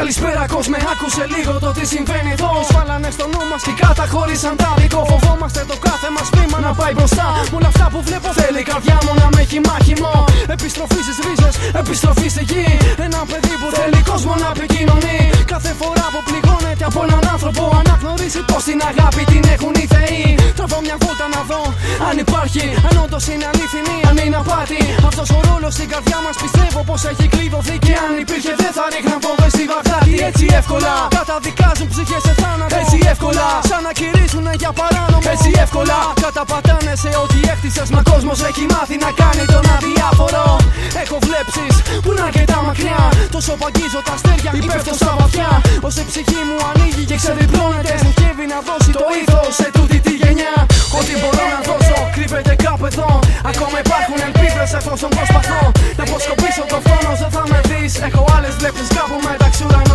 Καλησπέρα κόσμε, άκουσε λίγο το τι συμβαίνει εδώ. Σφάλανε στο νου μας και καταχώρησαν τα δικό. Φοβόμαστε το κάθε μας βήμα να πάει μπροστά. Όλα αυτά που βλέπω θέλει η καρδιά μου να με έχει μάχημο. Επιστροφή στις ρίζες, επιστροφή στη γη. Ένα παιδί που θέλει κόσμο να επικοινωνεί. Κάθε φορά που πληγώνεται από έναν άνθρωπο, αναγνωρίσει πως την αγάπη την έχουν οι θεοί. Τραβώ μια βόλτα να δω αν υπάρχει, αν όντως είναι αληθινή, αν είναι απάτη. Αυτός ο ρόλος στην καρδιά μας πιστεύω πως έχει κλειδωθεί και αν υπήρχε δεν θα ρίχναν βόμβε στη Βαγδάτη. Έτσι εύκολα καταδικάζουν ψυχές σε θάνατο. Έτσι εύκολα σαν να κηρύσουν για παράνομο. Έτσι εύκολα καταπατάνε σε ό,τι έκτισε. Μα κόσμος έχει μάθει να κάνει τον αδιάφορο. Έχω βλέψεις που είναι αρκετά μακριά. Τόσο παγγίζω τα αστέρια και πέφτω στα βαθιά. Όσο η ψυχή μου ανοίγει και ξεδιπλώνεται. Στοχεύει να δώσει το είδος σε τούτη τη γενιά. Ό,τι μπορώ να δώσω κρύβεται κάπου εδώ. Ακόμα υπάρχουν ελπίδες εφόσον προσπαθώ να αποσκοπήσω το φόνο. Δεν θα με δεις. Έχω άλλες βλέψει κάπου μεταξύ ουρανού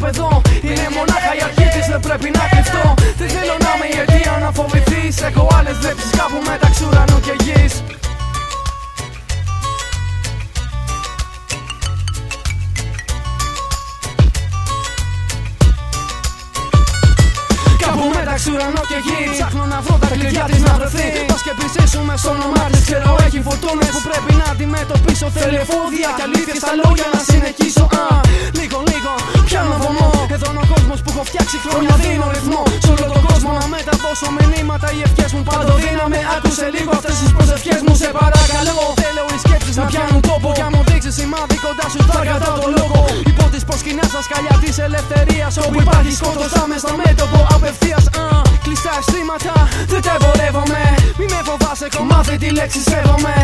κρύβεται κάπου εδώ. Είναι μονάχα η αρχή της, δεν πρέπει να κρυφτώ. Δεν θέλω να είμαι η αιτία να φοβηθεί. Έχω άλλες βλέψεις κάπου μεταξύ ουρανού και γης. Κάπου μεταξύ ουρανό και γης Ψάχνω να βρω τα κλειδιά της να βρεθεί Πας και πλησίσουμε στο όνομά της Ξέρω έχει φορτούνες που πρέπει να αντιμετωπίσω Θέλει εφόδια και αλήθεια στα λόγια να συνεχίσω Α, Λίγο λίγο πιάνω βωμό Εδώ είναι ο κόσμος που έχω φτιάξει χρόνια δίνω ρυθμό. Σ' όλο τον κόσμο να μεταδώσω μηνύματα. Οι ευχές μου παντοδύναμε Άκουσε λίγο αυτές τις προσευχές μου σε παρακαλώ. Θέλω οι σκέψεις να πιάνουν τόπο Κι αν μου δείξεις σημάδι κοντά σου θα κατά το λόγο. Υπό τις προσκυνά στα σκαλιά της ελευθερίας Όπου υπάρχει σκότος άμεσα μέτωπο απευθείας α, Κλειστά αισθήματα δεν τα εμπορεύομαι. Μη με φοβάσαι έχω μάθει τη λέξη σέβομαι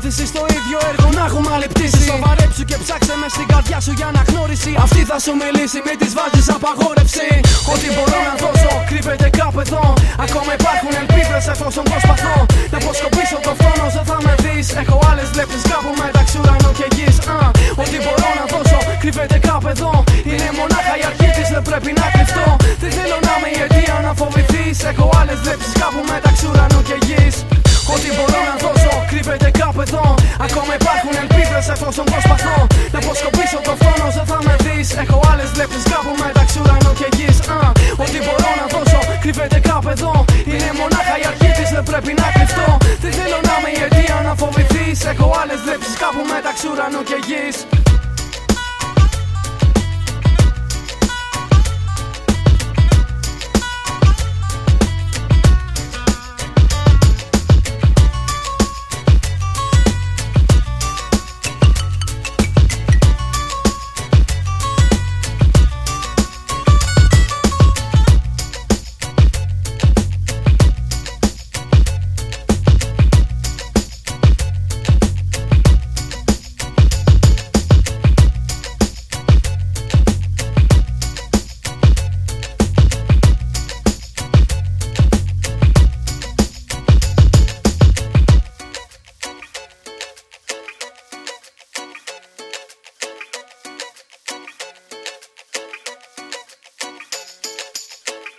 ζήσει Και κατέμφθηση στο ίδιο έργο. Να έχουμε άλλη πτήση Σοβαρέψου και ψάξε μες στην καρδιά σου για αναγνώριση Αυτή θα σου μιλήσει μην της βάζεις απαγόρευση. Ό,τι μπορώ να δώσω κρύβεται κάπου εδώ. Ακόμα υπάρχουν ελπίδες εφόσον προσπαθώ. Να αποσκοπήσω το φόνο δεν θα με δεις. Έχω άλλες βλέψεις κάπου μεταξύ ουρανού και γης. Ό,τι μπορώ να δώσω κρύβεται κάπου εδώ. Είναι μονάχα η αρχή της δεν πρέπει να κρυφτώ. Δεν θέλω να είμαι η αιτία να φοβηθείς. Έχω άλλες βλέψεις κάπου μεταξύ ουρανού και γης. Ό,τι μπορώ να Ακόμα υπάρχουν ελπίδες εφόσον προσπαθώ. Να αποσκοπήσω το φόνο δεν θα με δεις. Έχω άλλες βλέψεις κάπου μεταξύ ουρανού και γης. Ό,τι μπορώ να δώσω κρύβεται κάπου εδώ. Είναι μονάχα η αρχή της δεν πρέπει να κρυφτώ. Δεν θέλω να είμαι η αιτία να φοβηθείς. Έχω άλλες βλέψεις κάπου μεταξύ ουρανού και γης